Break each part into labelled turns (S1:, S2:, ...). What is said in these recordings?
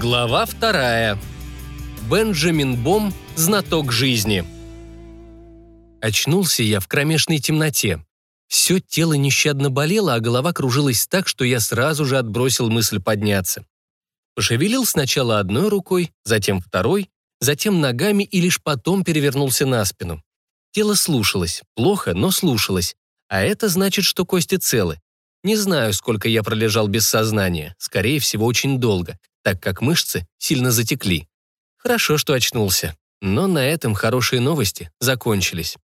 S1: Глава вторая. Бенджамин Бом «Знаток жизни». Очнулся я в кромешной темноте. Все тело нещадно болело, а голова кружилась так, что я сразу же отбросил мысль подняться. Пошевелил сначала одной рукой, затем второй, затем ногами и лишь потом перевернулся на спину. Тело слушалось, плохо, но слушалось, а это значит, что кости целы. Не знаю, сколько я пролежал без сознания, скорее всего, очень долго, так как мышцы сильно затекли. Хорошо, что очнулся. Но на этом хорошие новости закончились.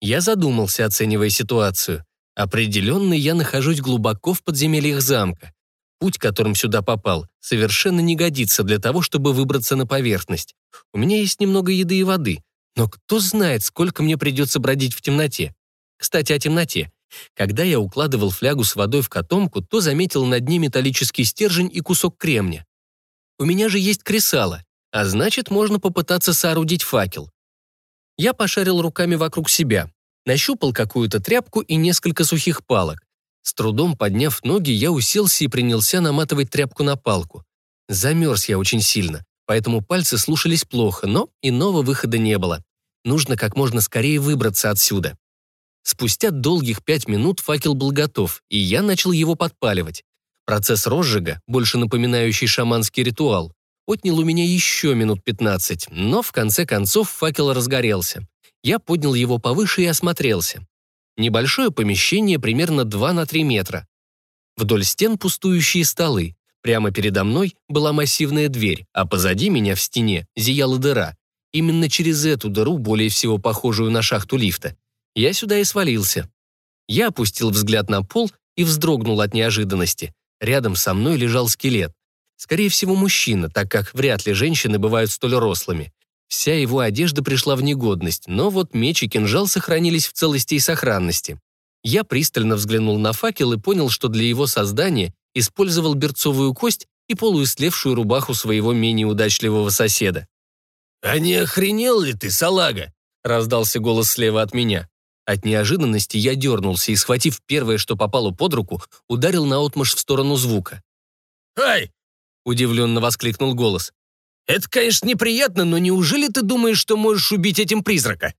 S1: Я задумался, оценивая ситуацию. Определенно я нахожусь глубоко в подземельях замка. Путь, которым сюда попал, совершенно не годится для того, чтобы выбраться на поверхность. У меня есть немного еды и воды, но кто знает, сколько мне придется бродить в темноте. Кстати, о темноте. Когда я укладывал флягу с водой в котомку, то заметил на дне металлический стержень и кусок кремня. У меня же есть кресало, а значит, можно попытаться соорудить факел. Я пошарил руками вокруг себя, нащупал какую-то тряпку и несколько сухих палок. С трудом подняв ноги, я уселся и принялся наматывать тряпку на палку. Замерз я очень сильно, поэтому пальцы слушались плохо, но иного выхода не было. Нужно как можно скорее выбраться отсюда. Спустя долгих пять минут факел был готов, и я начал его подпаливать. Процесс розжига, больше напоминающий шаманский ритуал, отнял у меня еще минут 15, но в конце концов факел разгорелся. Я поднял его повыше и осмотрелся. Небольшое помещение примерно 2 на 3 метра. Вдоль стен пустующие столы. Прямо передо мной была массивная дверь, а позади меня в стене зияла дыра. Именно через эту дыру, более всего похожую на шахту лифта, я сюда и свалился. Я опустил взгляд на пол и вздрогнул от неожиданности. Рядом со мной лежал скелет. Скорее всего, мужчина, так как вряд ли женщины бывают столь рослыми. Вся его одежда пришла в негодность, но вот меч и кинжал сохранились в целости и сохранности. Я пристально взглянул на факел и понял, что для его создания использовал берцовую кость и полуистлевшую рубаху своего менее удачливого соседа.
S2: «А не охренел ли ты, салага?» — раздался голос слева от меня.
S1: От неожиданности я дернулся и, схватив первое, что попало под руку, ударил наотмашь в сторону звука.
S2: «Ай!» — удивленно воскликнул голос. «Это, конечно, неприятно, но неужели ты думаешь, что можешь убить этим призрака?»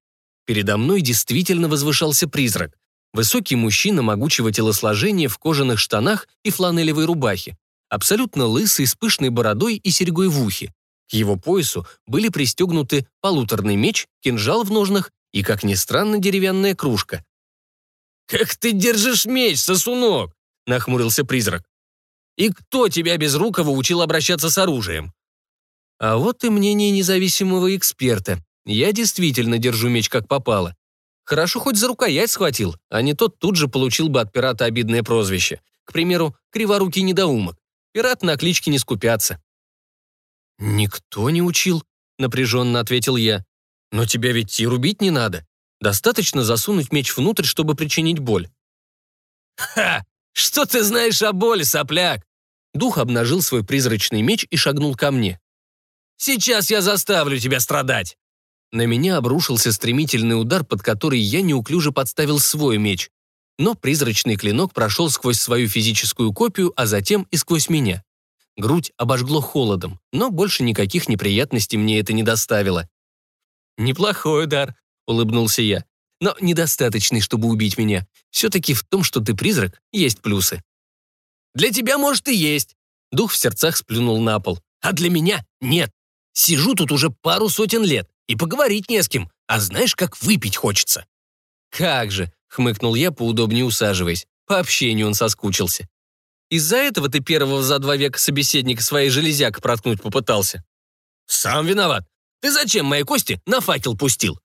S1: Передо мной действительно возвышался призрак. Высокий мужчина могучего телосложения в кожаных штанах и фланелевой рубахе. Абсолютно лысый, с пышной бородой и серьгой в ухе. К его поясу были пристегнуты полуторный меч, кинжал в ножнах и, как ни странно, деревянная кружка.
S2: «Как ты держишь меч, сосунок?» — нахмурился призрак. «И кто тебя без рукава учил обращаться с оружием?»
S1: А вот и мнение независимого эксперта. Я действительно держу меч как попало. Хорошо хоть за рукоять схватил, а не тот тут же получил бы от пирата обидное прозвище. К примеру, криворукий недоумок. Пират на кличке не скупятся. «Никто не учил», — напряженно ответил я. Но тебя ведь и рубить не надо. Достаточно засунуть меч внутрь, чтобы причинить боль.
S2: «Ха! Что ты знаешь о боли, сопляк?»
S1: Дух обнажил свой призрачный меч и шагнул ко мне.
S2: «Сейчас я заставлю тебя страдать!»
S1: На меня обрушился стремительный удар, под который я неуклюже подставил свой меч. Но призрачный клинок прошел сквозь свою физическую копию, а затем и сквозь меня. Грудь обожгло холодом, но больше никаких неприятностей мне это не доставило. «Неплохой удар», — улыбнулся я. «Но недостаточный, чтобы убить меня. Все-таки в том, что ты призрак, есть плюсы».
S2: «Для тебя, может, и есть».
S1: Дух в сердцах сплюнул на пол.
S2: «А для меня нет. Сижу тут уже пару сотен лет, и поговорить не с кем, а знаешь, как выпить хочется».
S1: «Как же», — хмыкнул я, поудобнее усаживаясь. По общению он соскучился. «Из-за этого ты первого за два века собеседника своей железяк проткнуть попытался?»
S2: «Сам виноват. Ты зачем мои кости на факел пустил?»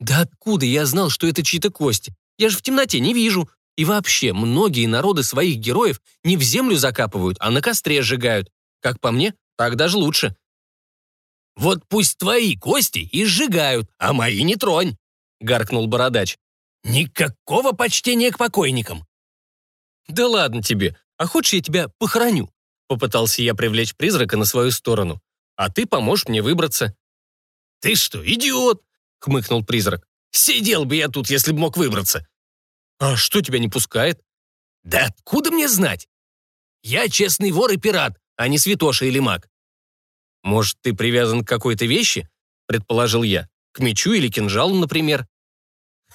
S1: «Да откуда я знал, что это чьи-то кости? Я же в темноте не вижу. И вообще, многие народы своих героев не в землю закапывают, а на костре сжигают. Как по мне, так даже лучше».
S2: «Вот пусть твои кости и сжигают, а мои не тронь», — гаркнул бородач. «Никакого почтения к покойникам».
S1: «Да ладно тебе, а хочешь я тебя похороню?» Попытался я привлечь призрака на свою сторону. «А ты поможешь мне выбраться».
S2: «Ты что, идиот?» — хмыкнул призрак. «Сидел бы я тут, если бы мог выбраться».
S1: «А что тебя не пускает?»
S2: «Да откуда мне знать? Я честный вор и пират, а не святоша или маг».
S1: Может, ты привязан к какой-то вещи? Предположил я. К мечу или кинжалу, например.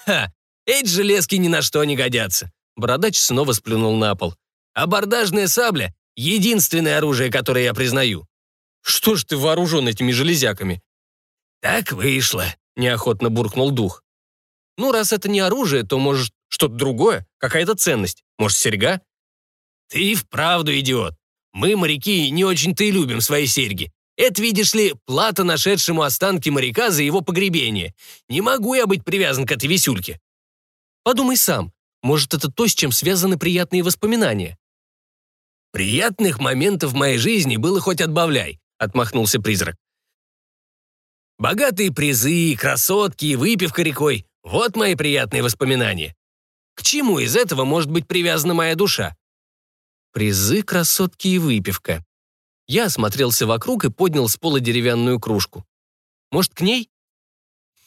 S2: Ха, эти железки ни на что не годятся.
S1: Бородач снова сплюнул на пол.
S2: Абордажная сабля — единственное оружие, которое я признаю.
S1: Что ж ты вооружен этими железяками?
S2: Так вышло,
S1: неохотно буркнул дух. Ну, раз это не оружие, то, может, что-то другое, какая-то ценность. Может, серьга?
S2: Ты вправду идиот. Мы, моряки, не очень-то и любим свои серьги. Это, видишь ли, плата нашедшему останки моряка за его погребение. Не могу я быть привязан к этой висюльке.
S1: Подумай сам. Может, это то, с чем связаны приятные воспоминания?
S2: Приятных моментов в моей жизни было хоть отбавляй, отмахнулся призрак. Богатые призы, красотки и выпивка рекой — вот мои приятные воспоминания. К чему из этого может быть привязана моя душа?
S1: Призы, красотки и выпивка. Я осмотрелся вокруг и поднял с пола деревянную кружку. Может, к ней?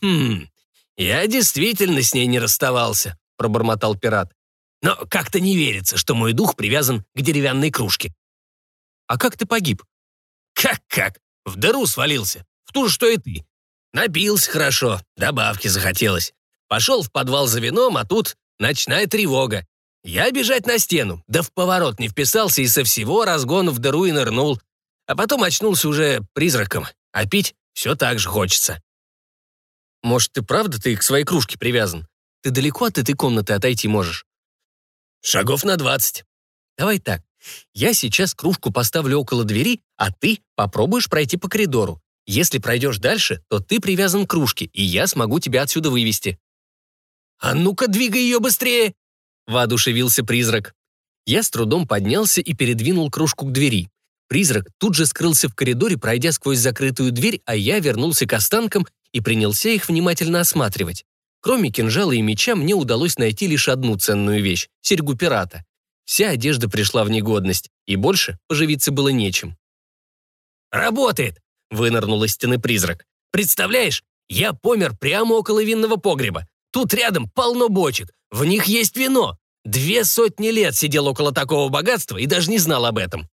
S2: Хм, я действительно с ней не расставался, пробормотал пират. Но как-то не верится, что мой дух привязан к деревянной кружке.
S1: А как ты погиб?
S2: Как-как? В дыру свалился. В ту же, что и ты. Напился хорошо, добавки захотелось. Пошел в подвал за вином, а тут ночная тревога. Я бежать на стену, да в поворот не вписался и со всего разгона в дыру и нырнул. А потом очнулся уже призраком, а пить все так же хочется.
S1: Может, ты правда ты к своей кружке привязан? Ты далеко от этой комнаты отойти можешь?
S2: Шагов на двадцать.
S1: Давай так. Я сейчас кружку поставлю около двери, а ты попробуешь пройти по коридору. Если пройдешь дальше, то ты привязан к кружке, и я смогу тебя отсюда вывести.
S2: «А ну-ка, двигай ее быстрее!»
S1: — воодушевился призрак. Я с трудом поднялся и передвинул кружку к двери. Призрак тут же скрылся в коридоре, пройдя сквозь закрытую дверь, а я вернулся к останкам и принялся их внимательно осматривать. Кроме кинжала и меча мне удалось найти лишь одну ценную вещь — серьгу пирата. Вся одежда пришла в негодность, и больше поживиться было нечем.
S2: «Работает!» — вынырнул из стены призрак. «Представляешь, я помер прямо около винного погреба. Тут рядом полно бочек, в них есть вино. Две сотни лет сидел около такого богатства и даже не знал об этом».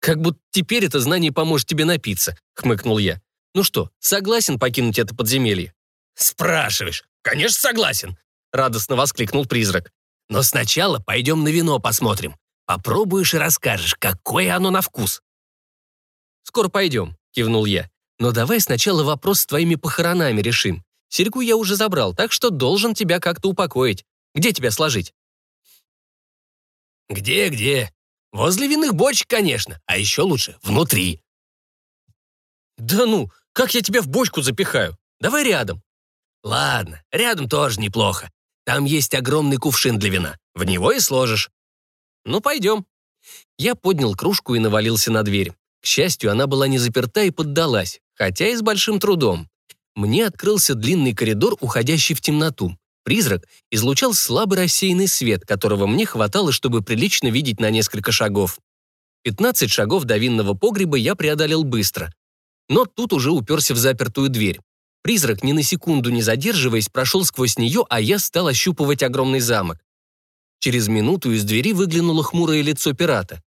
S1: «Как будто теперь это знание поможет тебе напиться», — хмыкнул я. «Ну что, согласен покинуть это подземелье?»
S2: «Спрашиваешь? Конечно, согласен!»
S1: — радостно воскликнул призрак.
S2: «Но сначала пойдем на вино посмотрим. Попробуешь и расскажешь, какое оно на вкус».
S1: «Скоро пойдем», — кивнул я. «Но давай сначала вопрос с твоими похоронами решим. Серьгу я уже забрал, так что должен тебя как-то упокоить. Где тебя сложить?»
S2: «Где-где? Возле винных бочек, конечно, а еще лучше внутри».
S1: «Да ну, как я тебя в бочку запихаю? Давай рядом».
S2: «Ладно, рядом тоже неплохо. Там есть огромный кувшин для вина. В него и сложишь».
S1: «Ну, пойдем». Я поднял кружку и навалился на дверь. К счастью, она была не заперта и поддалась, хотя и с большим трудом. Мне открылся длинный коридор, уходящий в темноту. Призрак излучал слабый рассеянный свет, которого мне хватало, чтобы прилично видеть на несколько шагов. 15 шагов до винного погреба я преодолел быстро. Но тут уже уперся в запертую дверь. Призрак, ни на секунду не задерживаясь, прошел сквозь нее, а я стал ощупывать огромный замок. Через минуту из двери выглянуло хмурое лицо пирата.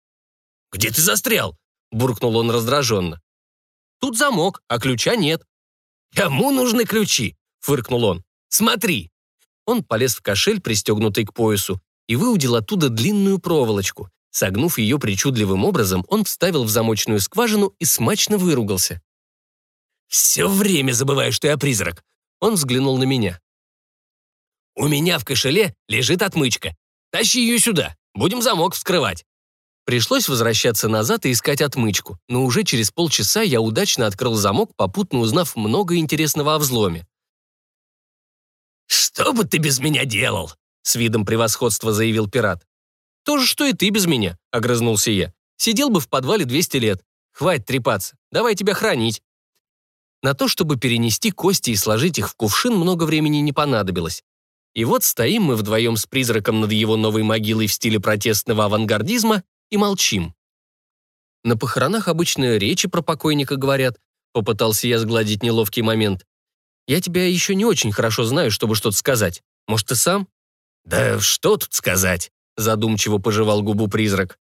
S2: «Где ты застрял?»
S1: — буркнул он раздраженно. «Тут замок, а ключа нет».
S2: «Кому нужны ключи?» — фыркнул он. «Смотри!»
S1: Он полез в кошель, пристегнутый к поясу, и выудил оттуда длинную проволочку. Согнув ее причудливым образом, он вставил в замочную скважину и смачно выругался.
S2: «Все время забываю, что я призрак».
S1: Он взглянул на меня.
S2: «У меня в кошеле лежит отмычка. Тащи ее сюда, будем замок вскрывать».
S1: Пришлось возвращаться назад и искать отмычку, но уже через полчаса я удачно открыл замок, попутно узнав много интересного о взломе.
S2: «Что бы ты без меня делал?»
S1: — с видом превосходства заявил пират. «То же, что и ты без меня», — огрызнулся я. «Сидел бы в подвале 200 лет. Хватит трепаться, давай тебя хранить». На то, чтобы перенести кости и сложить их в кувшин, много времени не понадобилось. И вот стоим мы вдвоем с призраком над его новой могилой в стиле протестного авангардизма и молчим. На похоронах обычно речи про покойника говорят, попытался я сгладить неловкий момент. Я тебя еще не очень хорошо знаю, чтобы что-то сказать. Может, ты сам?
S2: Да что тут сказать?
S1: Задумчиво пожевал губу призрак.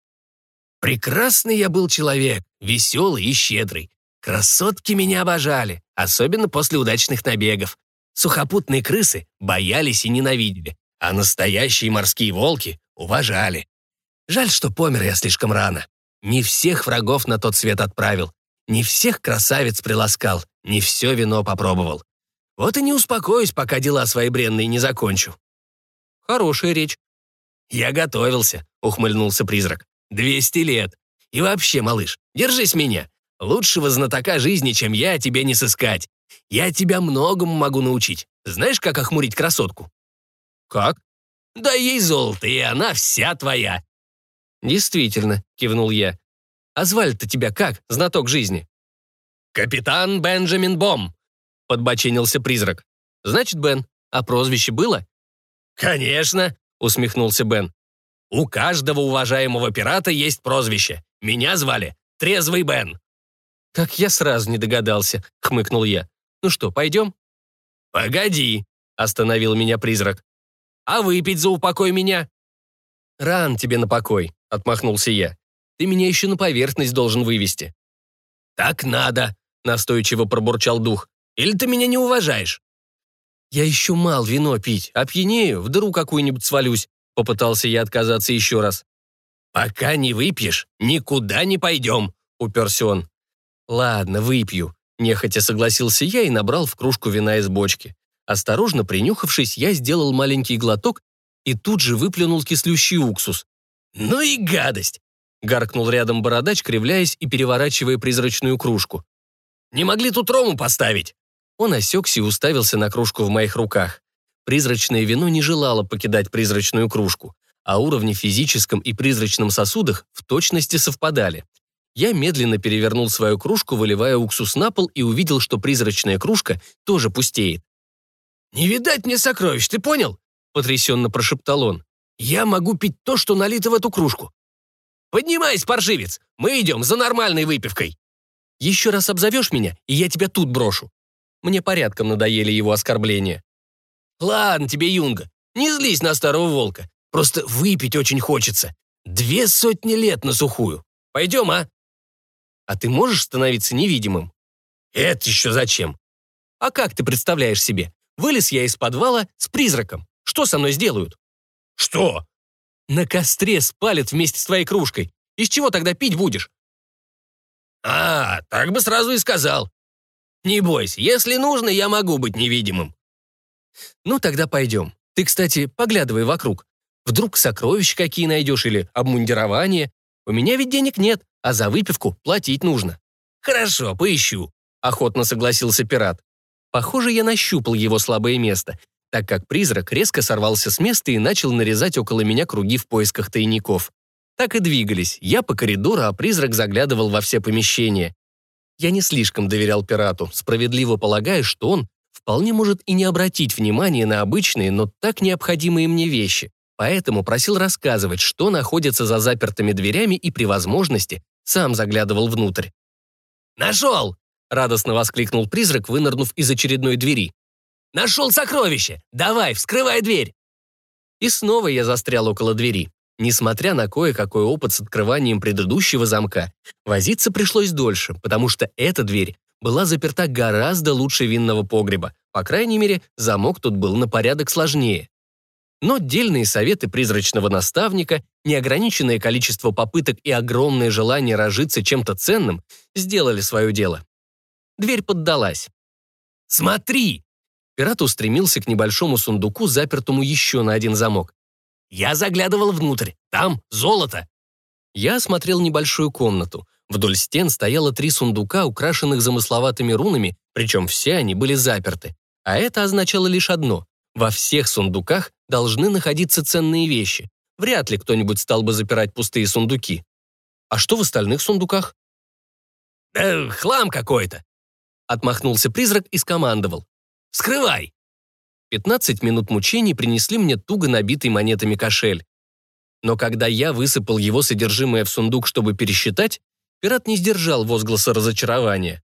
S2: Прекрасный я был человек, веселый и щедрый. Красотки меня обожали, особенно после удачных набегов. Сухопутные крысы боялись и ненавидели, а настоящие морские волки уважали. Жаль, что помер я слишком рано. Не всех врагов на тот свет отправил, не всех красавиц приласкал, не все вино попробовал. Вот и не успокоюсь, пока дела свои бренные не закончу.
S1: Хорошая речь.
S2: Я готовился, ухмыльнулся призрак. Двести лет. И вообще, малыш, держись меня. Лучшего знатока жизни, чем я, тебе не сыскать. Я тебя многому могу научить. Знаешь, как охмурить красотку?
S1: Как?
S2: Дай ей золото, и она вся твоя.
S1: Действительно, кивнул я. А звали-то тебя как, знаток жизни?
S2: Капитан Бенджамин Бом, подбоченился призрак.
S1: Значит, Бен, а прозвище было?
S2: Конечно, усмехнулся Бен. У каждого уважаемого пирата есть прозвище. Меня звали Трезвый Бен.
S1: «Как я сразу не догадался», — хмыкнул я. «Ну что, пойдем?»
S2: «Погоди», — остановил меня призрак. «А выпить за упокой меня?»
S1: «Ран тебе на покой», — отмахнулся я. «Ты меня еще на поверхность должен вывести».
S2: «Так надо», — настойчиво пробурчал дух. «Или ты меня не уважаешь?»
S1: «Я еще мал вино пить, опьянею, в дыру какую-нибудь свалюсь», — попытался я отказаться еще раз.
S2: «Пока не выпьешь, никуда не пойдем», — уперся он.
S1: «Ладно, выпью», — нехотя согласился я и набрал в кружку вина из бочки. Осторожно принюхавшись, я сделал маленький глоток и тут же выплюнул кислющий уксус.
S2: «Ну и гадость!»
S1: — гаркнул рядом бородач, кривляясь и переворачивая призрачную кружку.
S2: «Не могли тут рому поставить?»
S1: Он осекся и уставился на кружку в моих руках. Призрачное вино не желало покидать призрачную кружку, а уровни в физическом и призрачном сосудах в точности совпадали. Я медленно перевернул свою кружку, выливая уксус на пол, и увидел, что призрачная кружка тоже пустеет.
S2: «Не видать мне сокровищ, ты понял?» — потрясенно прошептал он. «Я могу пить то, что налито в эту кружку. Поднимайся, паршивец, мы идем за нормальной выпивкой».
S1: «Еще раз обзовешь меня, и я тебя тут брошу». Мне порядком надоели его оскорбления.
S2: «Ладно тебе, Юнга, не злись на старого волка. Просто выпить очень хочется. Две сотни лет на сухую. Пойдем, а?»
S1: А ты можешь становиться невидимым?
S2: Это еще зачем?
S1: А как ты представляешь себе? Вылез я из подвала с призраком. Что со мной сделают?
S2: Что?
S1: На костре спалят вместе с твоей кружкой. Из чего тогда пить будешь?
S2: А, так бы сразу и сказал. Не бойся, если нужно, я могу быть невидимым.
S1: Ну, тогда пойдем. Ты, кстати, поглядывай вокруг. Вдруг сокровища какие найдешь или обмундирование. У меня ведь денег нет, а за выпивку платить нужно».
S2: «Хорошо, поищу», —
S1: охотно согласился пират. Похоже, я нащупал его слабое место, так как призрак резко сорвался с места и начал нарезать около меня круги в поисках тайников. Так и двигались, я по коридору, а призрак заглядывал во все помещения. Я не слишком доверял пирату, справедливо полагая, что он вполне может и не обратить внимания на обычные, но так необходимые мне вещи. Поэтому просил рассказывать, что находится за запертыми дверями и при возможности сам заглядывал внутрь.
S2: «Нашел!»
S1: — радостно воскликнул призрак, вынырнув из очередной двери.
S2: «Нашел сокровище! Давай, вскрывай дверь!»
S1: И снова я застрял около двери. Несмотря на кое-какой опыт с открыванием предыдущего замка, возиться пришлось дольше, потому что эта дверь была заперта гораздо лучше винного погреба. По крайней мере, замок тут был на порядок сложнее. Но дельные советы призрачного наставника, неограниченное количество попыток и огромное желание разжиться чем-то ценным сделали свое дело. Дверь поддалась.
S2: «Смотри!»
S1: Пират устремился к небольшому сундуку, запертому еще на один замок.
S2: «Я заглядывал внутрь. Там золото!»
S1: Я осмотрел небольшую комнату. Вдоль стен стояло три сундука, украшенных замысловатыми рунами, причем все они были заперты. А это означало лишь одно во всех сундуках должны находиться ценные вещи. Вряд ли кто-нибудь стал бы запирать пустые сундуки. А что в остальных сундуках?
S2: «Да хлам какой-то», — отмахнулся призрак и скомандовал. «Скрывай!»
S1: 15 минут мучений принесли мне туго набитый монетами кошель. Но когда я высыпал его содержимое в сундук, чтобы пересчитать, пират не сдержал возгласа разочарования.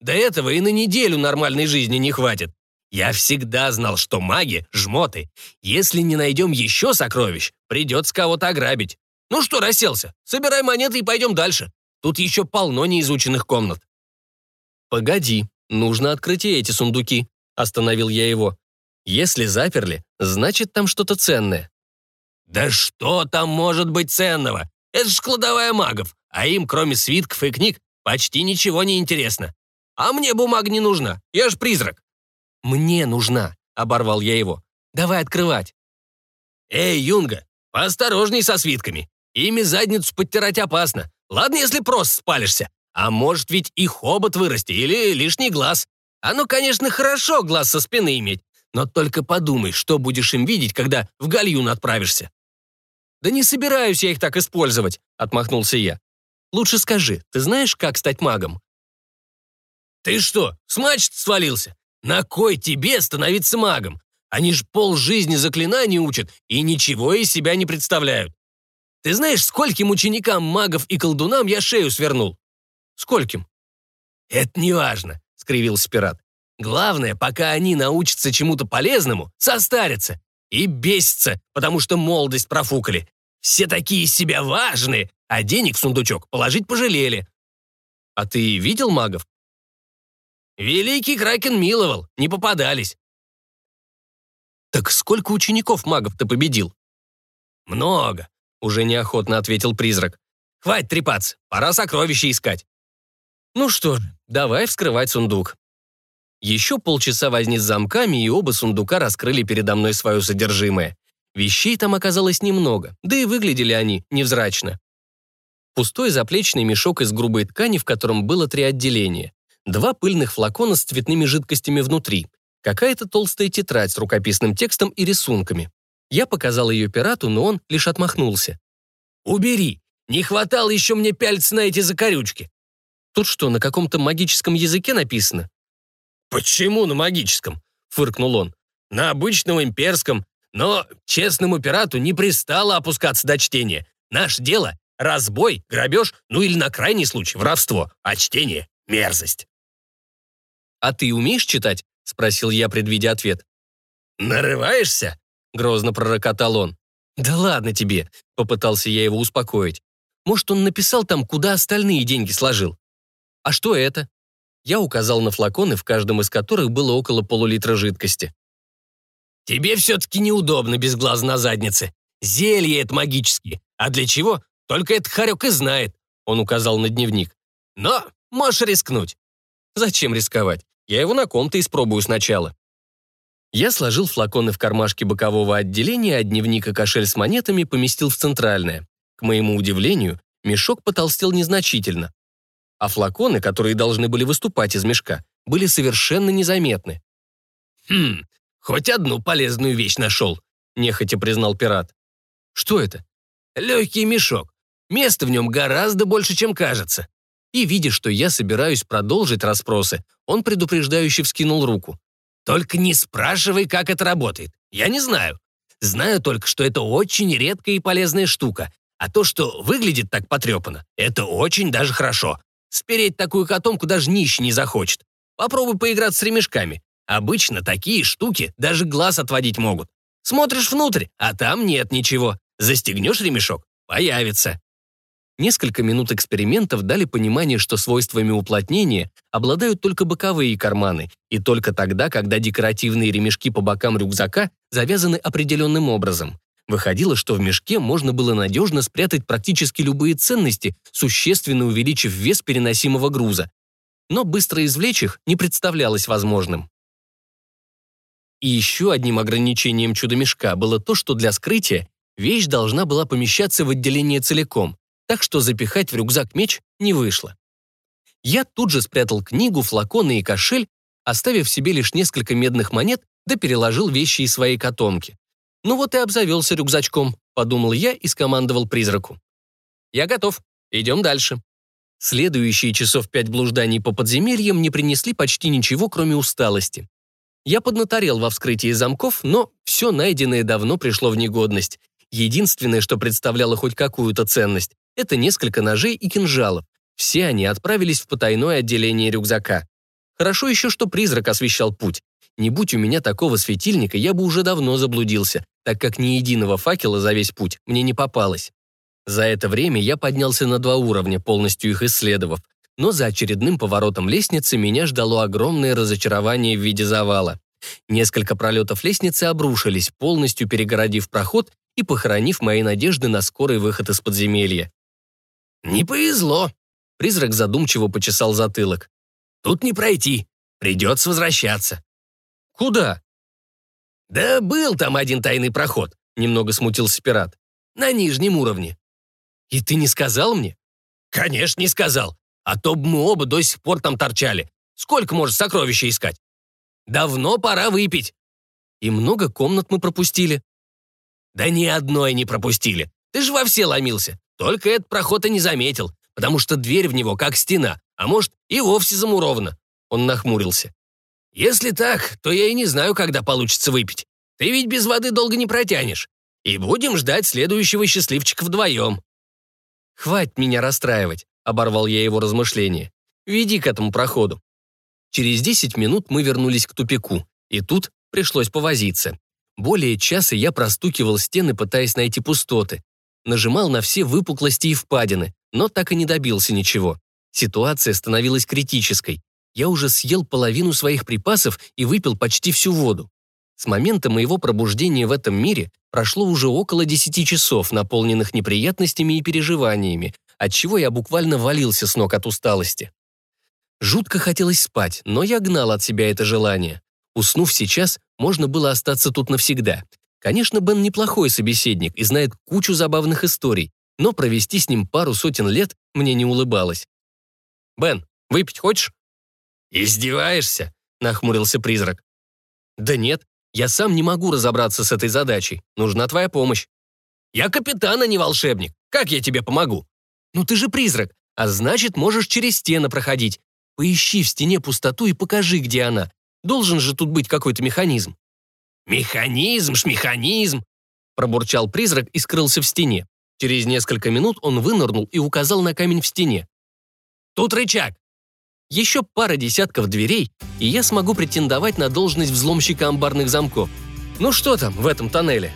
S2: «До этого и на неделю нормальной жизни не хватит. Я всегда знал, что маги — жмоты. Если не найдем еще сокровищ, придется кого-то ограбить. Ну что, расселся, собирай монеты и пойдем дальше. Тут еще полно неизученных комнат.
S1: «Погоди, нужно открыть и эти сундуки», — остановил я его. «Если заперли, значит, там что-то ценное».
S2: «Да что там может быть ценного? Это ж кладовая магов, а им, кроме свитков и книг, почти ничего не интересно. А мне бумага не нужна, я ж призрак».
S1: «Мне нужна», — оборвал я его. «Давай открывать».
S2: «Эй, Юнга, поосторожней со свитками. Ими задницу подтирать опасно. Ладно, если просто спалишься. А может ведь и хобот вырасти, или лишний глаз. Оно, конечно, хорошо глаз со спины иметь, но только подумай, что будешь им видеть, когда в гальюн отправишься.
S1: «Да не собираюсь я их так использовать», — отмахнулся я. «Лучше скажи, ты знаешь, как стать магом?»
S2: «Ты что, с свалился? На кой тебе становиться магом? Они ж полжизни заклинаний учат и ничего из себя не представляют. Ты знаешь, скольким ученикам магов и колдунам я шею свернул?»
S1: «Скольким?»
S2: «Это не важно», — скривился пират. «Главное, пока они научатся чему-то полезному, состарятся и бесятся, потому что молодость профукали. Все такие себя важные, а денег в сундучок положить пожалели.
S1: А ты видел магов?
S2: Великий Кракен миловал, не попадались.
S1: Так сколько учеников магов ты победил?
S2: Много, уже неохотно ответил призрак. Хватит трепаться, пора сокровища искать.
S1: Ну что ж, давай вскрывать сундук. Еще полчаса возни с замками, и оба сундука раскрыли передо мной свое содержимое. Вещей там оказалось немного, да и выглядели они невзрачно. Пустой заплечный мешок из грубой ткани, в котором было три отделения. Два пыльных флакона с цветными жидкостями внутри. Какая-то толстая тетрадь с рукописным текстом и рисунками. Я показал ее пирату, но он лишь отмахнулся.
S2: «Убери! Не хватало еще мне пялиться на эти закорючки!»
S1: «Тут что, на каком-то магическом языке написано?»
S2: «Почему на магическом?» — фыркнул он. «На обычном имперском, но честному пирату не пристало опускаться до чтения. Наше дело — разбой, грабеж, ну или на крайний случай воровство, а чтение — мерзость.
S1: «А ты умеешь читать?» — спросил я, предвидя ответ.
S2: «Нарываешься?» — грозно пророкотал он.
S1: «Да ладно тебе», — попытался я его успокоить. «Может, он написал там, куда остальные деньги сложил?» «А что это?» Я указал на флаконы, в каждом из которых было около полулитра жидкости.
S2: Тебе все-таки неудобно без глаз на заднице. Зелье это магические. А для чего? Только этот хорек и знает. Он указал на дневник. Но можешь рискнуть.
S1: Зачем рисковать? Я его на ком-то испробую сначала. Я сложил флаконы в кармашке бокового отделения, а дневник и кошель с монетами поместил в центральное. К моему удивлению, мешок потолстел незначительно. А флаконы, которые должны были выступать из мешка, были совершенно незаметны.
S2: «Хм, «Хоть одну полезную вещь нашел», — нехотя признал пират.
S1: «Что это?»
S2: «Легкий мешок. Места в нем гораздо больше, чем кажется».
S1: И, видя, что я собираюсь продолжить расспросы, он предупреждающе вскинул руку.
S2: «Только не спрашивай, как это работает. Я не знаю. Знаю только, что это очень редкая и полезная штука. А то, что выглядит так потрепанно, это очень даже хорошо. Спереть такую котомку даже нищий не захочет. Попробуй поиграть с ремешками. Обычно такие штуки даже глаз отводить могут. Смотришь внутрь, а там нет ничего. Застегнешь ремешок — появится.
S1: Несколько минут экспериментов дали понимание, что свойствами уплотнения обладают только боковые карманы, и только тогда, когда декоративные ремешки по бокам рюкзака завязаны определенным образом. Выходило, что в мешке можно было надежно спрятать практически любые ценности, существенно увеличив вес переносимого груза. Но быстро извлечь их не представлялось возможным. И еще одним ограничением чудо-мешка было то, что для скрытия вещь должна была помещаться в отделение целиком, так что запихать в рюкзак меч не вышло. Я тут же спрятал книгу, флаконы и кошель, оставив себе лишь несколько медных монет, да переложил вещи из своей котомки. Ну вот и обзавелся рюкзачком, подумал я и скомандовал призраку. Я готов, идем дальше. Следующие часов пять блужданий по подземельям не принесли почти ничего, кроме усталости. Я поднаторел во вскрытии замков, но все найденное давно пришло в негодность. Единственное, что представляло хоть какую-то ценность, это несколько ножей и кинжалов. Все они отправились в потайное отделение рюкзака. Хорошо еще, что призрак освещал путь. Не будь у меня такого светильника, я бы уже давно заблудился, так как ни единого факела за весь путь мне не попалось. За это время я поднялся на два уровня, полностью их исследовав. но за очередным поворотом лестницы меня ждало огромное разочарование в виде завала. Несколько пролетов лестницы обрушились, полностью перегородив проход и похоронив мои надежды на скорый выход из подземелья.
S2: «Не повезло», — призрак задумчиво почесал затылок. «Тут не пройти, придется возвращаться».
S1: «Куда?»
S2: «Да был там один тайный проход», — немного смутился пират. «На нижнем уровне».
S1: «И ты не сказал мне?»
S2: «Конечно, не сказал. А то бы мы оба до сих пор там торчали. Сколько может сокровища искать? Давно пора выпить».
S1: «И много комнат мы пропустили».
S2: «Да ни одной не пропустили. Ты же во все ломился. Только этот проход и не заметил, потому что дверь в него как стена, а может и вовсе замурована». Он нахмурился. «Если так, то я и не знаю, когда получится выпить. Ты ведь без воды долго не протянешь. И будем ждать следующего счастливчика вдвоем».
S1: «Хватит меня расстраивать», — оборвал я его размышления. «Веди к этому проходу». Через 10 минут мы вернулись к тупику, и тут пришлось повозиться. Более часа я простукивал стены, пытаясь найти пустоты. Нажимал на все выпуклости и впадины, но так и не добился ничего. Ситуация становилась критической. Я уже съел половину своих припасов и выпил почти всю воду. С момента моего пробуждения в этом мире прошло уже около 10 часов, наполненных неприятностями и переживаниями, отчего я буквально валился с ног от усталости. Жутко хотелось спать, но я гнал от себя это желание. Уснув сейчас, можно было остаться тут навсегда. Конечно, Бен неплохой собеседник и знает кучу забавных историй, но провести с ним пару сотен лет мне не улыбалось. «Бен, выпить хочешь?»
S2: «Издеваешься?» — нахмурился призрак.
S1: «Да нет, я сам не могу разобраться с этой задачей. Нужна твоя помощь».
S2: «Я капитан, а не волшебник. Как я тебе помогу?»
S1: «Ну ты же призрак, а значит, можешь через стены проходить. Поищи в стене пустоту и покажи, где она. Должен же тут быть какой-то механизм».
S2: «Механизм ж механизм!»
S1: пробурчал призрак и скрылся в стене. Через несколько минут он вынырнул и указал на камень в стене.
S2: «Тут рычаг.
S1: Еще пара десятков дверей, и я смогу претендовать на должность взломщика амбарных замков. Ну что там в этом тоннеле?»